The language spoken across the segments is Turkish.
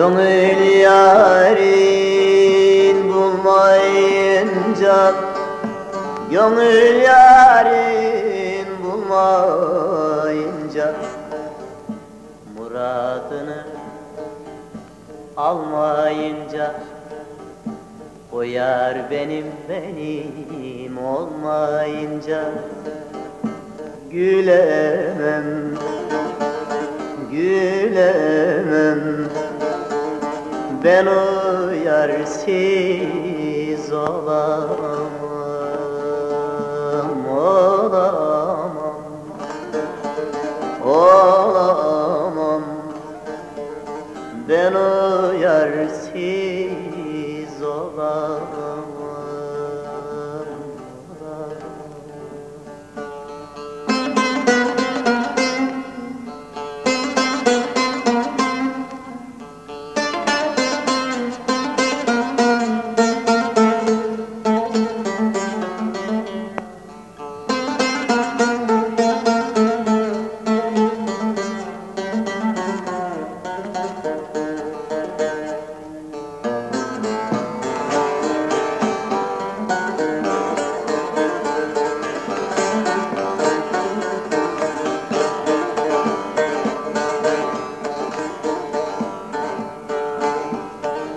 Gönül yarin bulmayınca Gönül yarin bulmayınca Muradını almayınca O yar benim benim olmayınca Gülemem, gülemem Ben o yarsiz olamam, olamam Olamam. Ben o yarsiz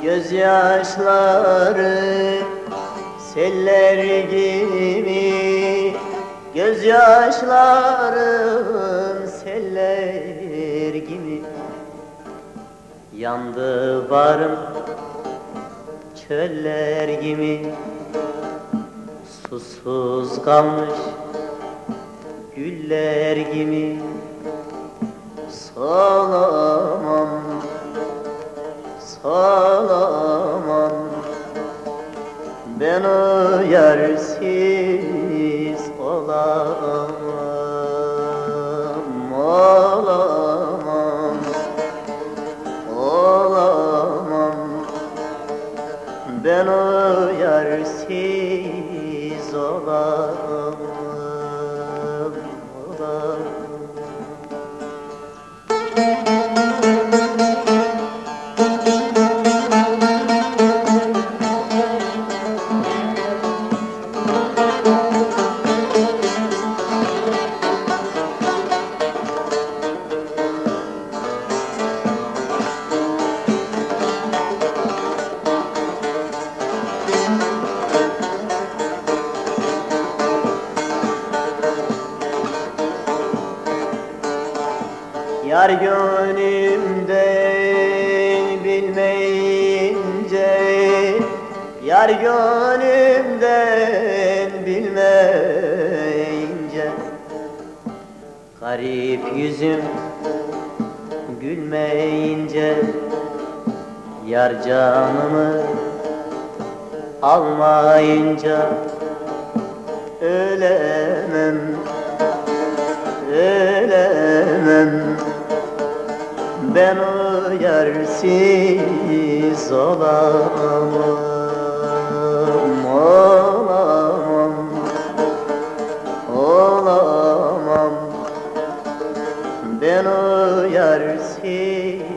Gözyaşları seller gibi. Gözyaşlarım seller gibi. Yandı varım çöller gibi. Susuz kalmış güller gibi. Salamam salamam Ben yersiz olamam Olamam Olamam. Ben yersiz Olamam Yar gönlümden bilmeyince Yar gönlümden bilmeyince. Garip yüzüm gülmeyince Yar canımı almayınca Ölemem ölemem Ben o yersiz olamam Olamam Olamam. Ben o yersiz